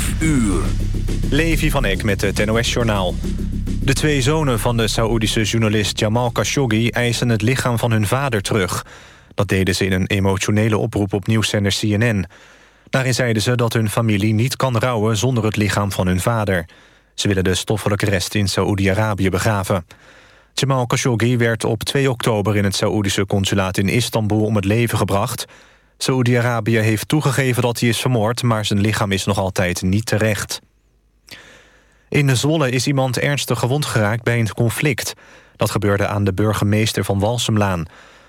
5 uur. Levi van Eck met het NOS-journaal. De twee zonen van de Saoedische journalist Jamal Khashoggi... eisen het lichaam van hun vader terug. Dat deden ze in een emotionele oproep op nieuwszender CNN. Daarin zeiden ze dat hun familie niet kan rouwen... zonder het lichaam van hun vader. Ze willen de stoffelijke rest in Saoedi-Arabië begraven. Jamal Khashoggi werd op 2 oktober in het Saoedische consulaat in Istanbul... om het leven gebracht... Saoedi-Arabië heeft toegegeven dat hij is vermoord... maar zijn lichaam is nog altijd niet terecht. In Zwolle is iemand ernstig gewond geraakt bij een conflict. Dat gebeurde aan de burgemeester van Walsemlaan.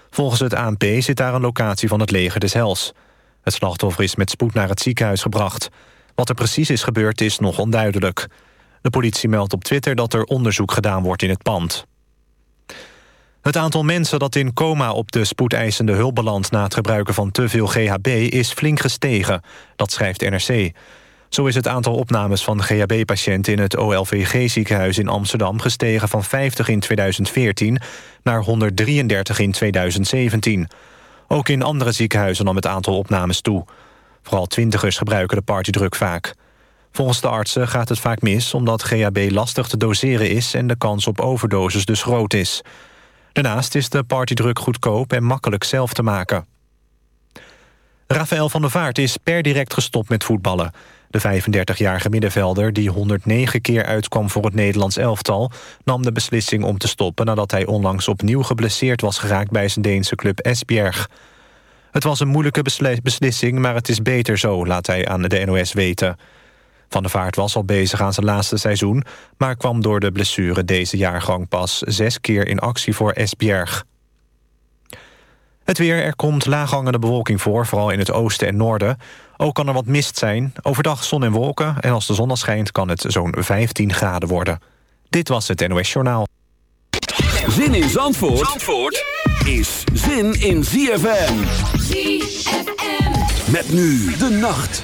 Volgens het ANP zit daar een locatie van het leger des Hels. Het slachtoffer is met spoed naar het ziekenhuis gebracht. Wat er precies is gebeurd is nog onduidelijk. De politie meldt op Twitter dat er onderzoek gedaan wordt in het pand. Het aantal mensen dat in coma op de spoedeisende hulp belandt... na het gebruiken van te veel GHB is flink gestegen. Dat schrijft NRC. Zo is het aantal opnames van GHB-patiënten... in het OLVG-ziekenhuis in Amsterdam gestegen van 50 in 2014... naar 133 in 2017. Ook in andere ziekenhuizen nam het aantal opnames toe. Vooral twintigers gebruiken de partydruk vaak. Volgens de artsen gaat het vaak mis omdat GHB lastig te doseren is... en de kans op overdoses dus groot is... Daarnaast is de partydruk goedkoop en makkelijk zelf te maken. Rafael van der Vaart is per direct gestopt met voetballen. De 35-jarige middenvelder, die 109 keer uitkwam voor het Nederlands elftal... nam de beslissing om te stoppen nadat hij onlangs opnieuw geblesseerd was geraakt... bij zijn Deense club Esbjerg. Het was een moeilijke beslissing, maar het is beter zo, laat hij aan de NOS weten. Van der Vaart was al bezig aan zijn laatste seizoen... maar kwam door de blessure deze jaargang pas zes keer in actie voor Esbjerg. Het weer, er komt laaghangende bewolking voor, vooral in het oosten en noorden. Ook kan er wat mist zijn. Overdag zon en wolken en als de zon al schijnt... kan het zo'n 15 graden worden. Dit was het NOS Journaal. Zin in Zandvoort, Zandvoort is zin in ZFM. ZFM. Met nu de nacht.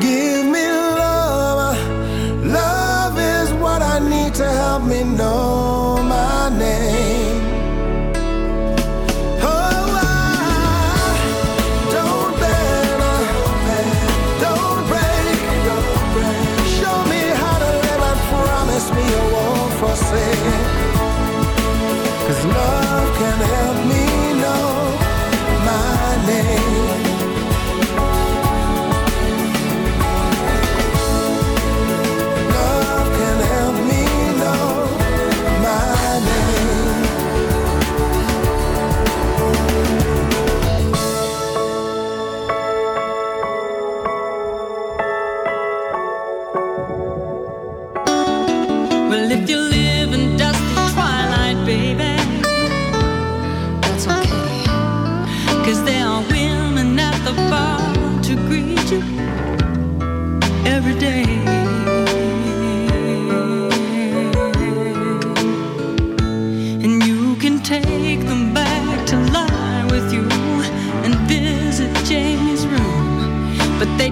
Give me love. Love is what I need to help me know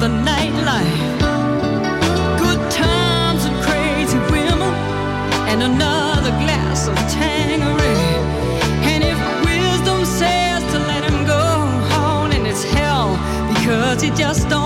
The nightlife. Good times and crazy women and another glass of Tanqueray. And if wisdom says to let him go on, and it's hell because you just don't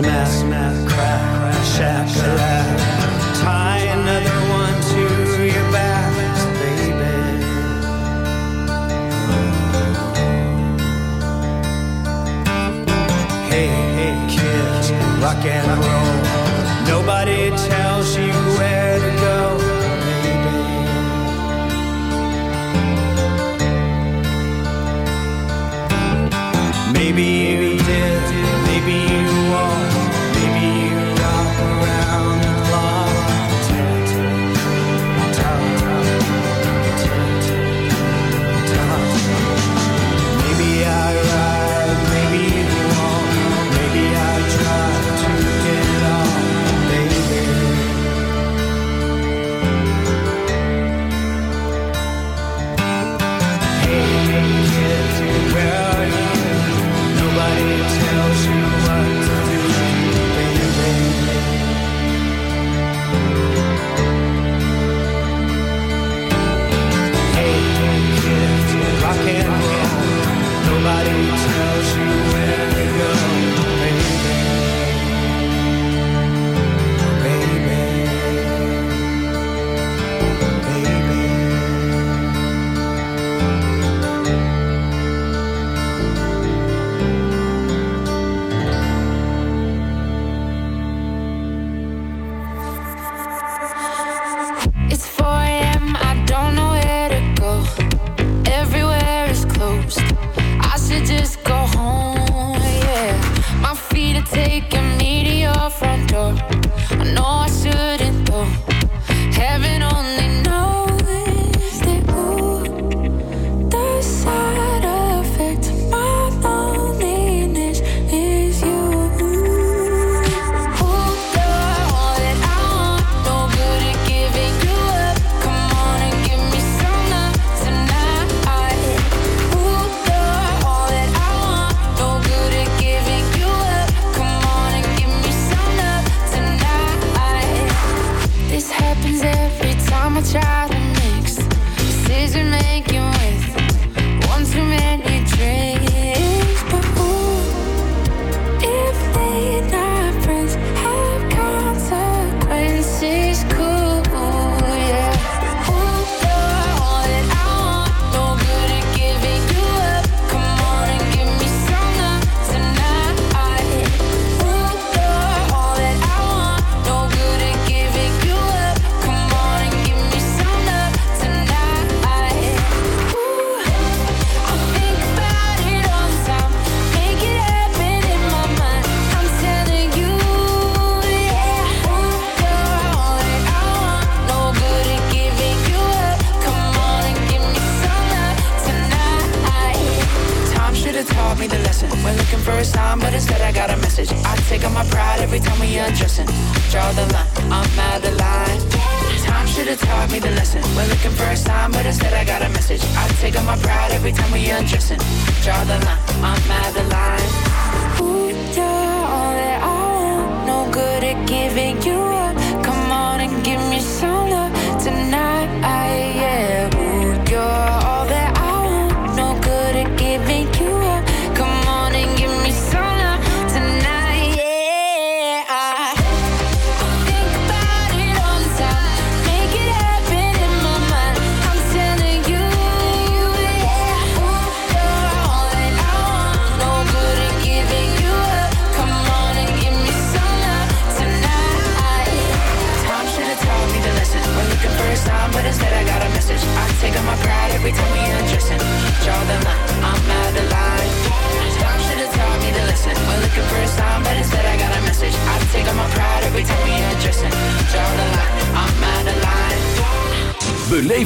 smack, smack, crack, shack, shack. Tie another one to your back, baby. Hey, hey, kids, rock and roll.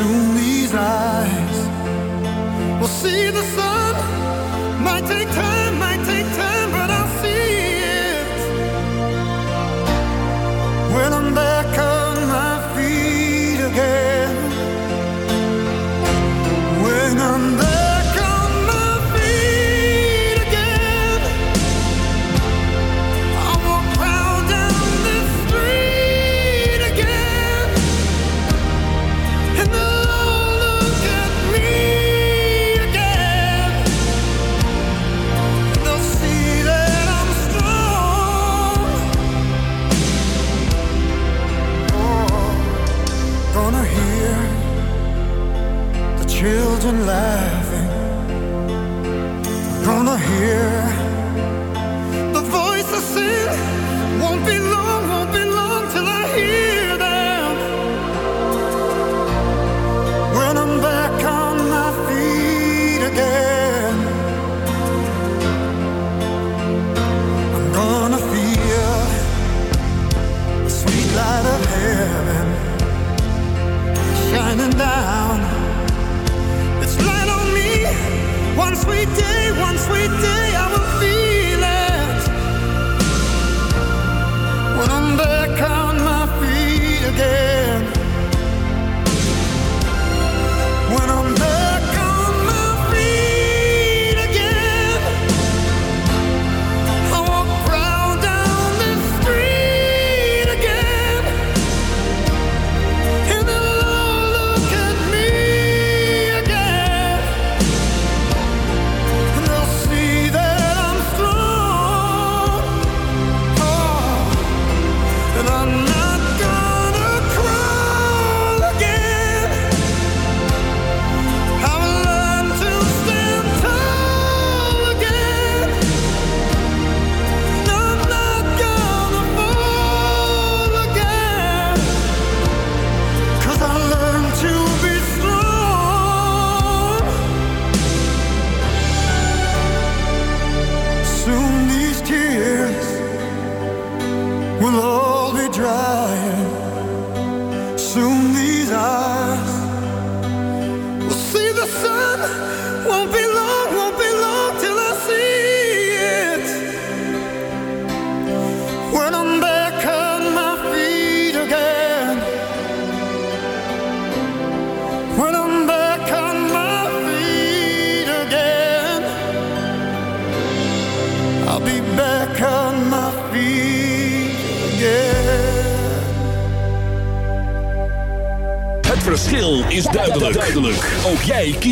soon these eyes will see the sun. Might take time.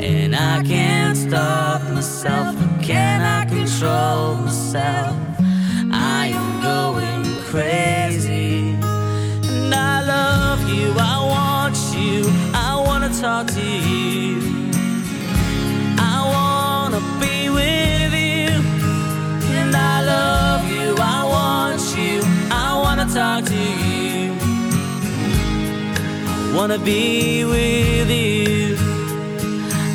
And I can't stop myself, can I control myself? I am going crazy. And I love you, I want you, I wanna talk to you. wanna be with you.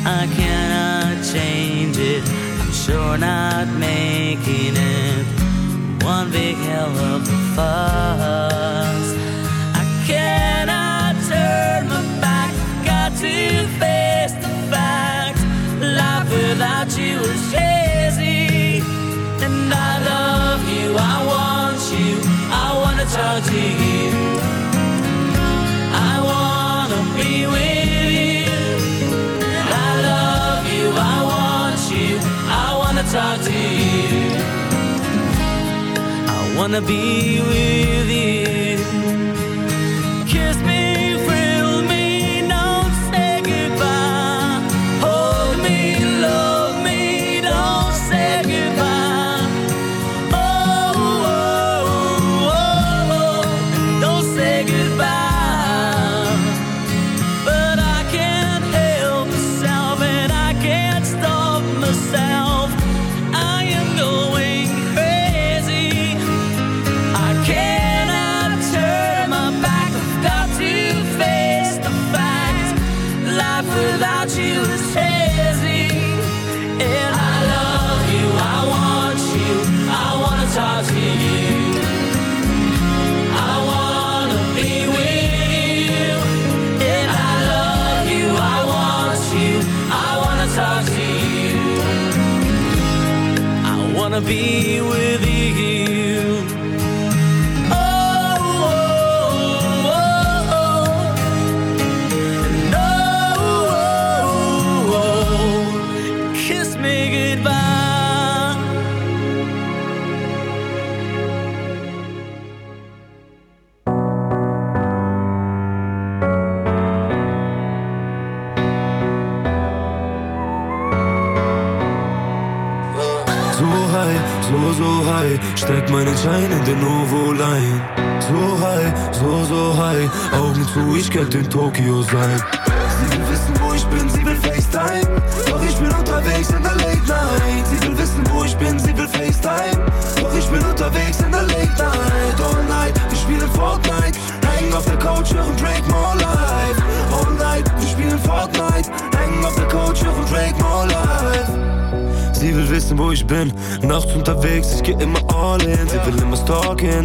I cannot change it. I'm sure not making it one big hell of a fuss. I cannot turn my back. Got to face the fact. Life without you is crazy, and I love you. I wanna be with you. sozinho. Könnte in Tokio sein. Sie will wissen, wo ich bin, sie will FaceTime. Doch ich bin unterwegs in der Late Night. Sie will wissen, wo ich bin, sie will FaceTime. Doch ich bin unterwegs in der Late Night. All night, wir spielen Fortnite. Hängen auf der Couch, hören Drake More Life. All night, wir spielen Fortnite. Hängen auf der Couch, hören Drake More Life. Sie will wissen, wo ich bin, nachts unterwegs, ich geh immer all in. Sie will immer stalken,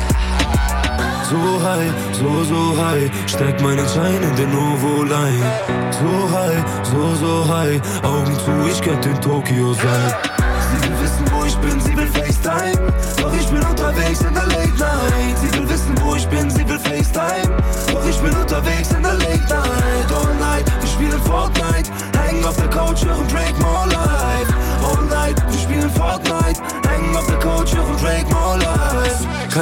So high, so, so high, steck meinen Schein in den Ovo-Line. So high, so, so high, Augen zu, ich könnte in Tokio sein. Sie will wissen, wo ich bin, sie will FaceTime. Doch ich bin unterwegs in der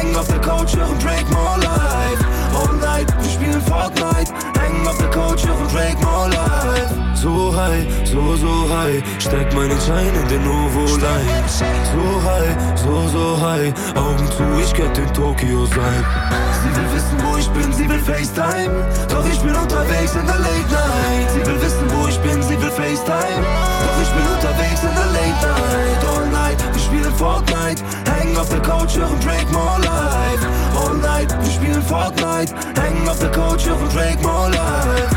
Hängen auf der Couch, hören Drake More Life. All night, wir spielen Fortnite. Hängen auf der Couch, hören Drake More Life. So high, so, so high, steck meinen Schein in den Ovo-Line. So high, so, so high, Augen zu, ich könnte in Tokio sein. Sie will wissen, wo ich bin, sie will FaceTime. Doch ich bin unterwegs in der Late Night. Sie will wissen, wo ich bin, sie will FaceTime. Doch ich bin unterwegs in der Late Night. Fortnite. Hängen auf der Couch, Drake More Life. All night, wir spielen Fortnite. Hängen auf der Couch, hören Drake More Life.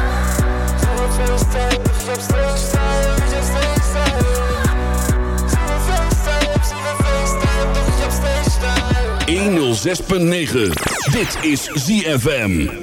Een 106.9. Dit is ZFM.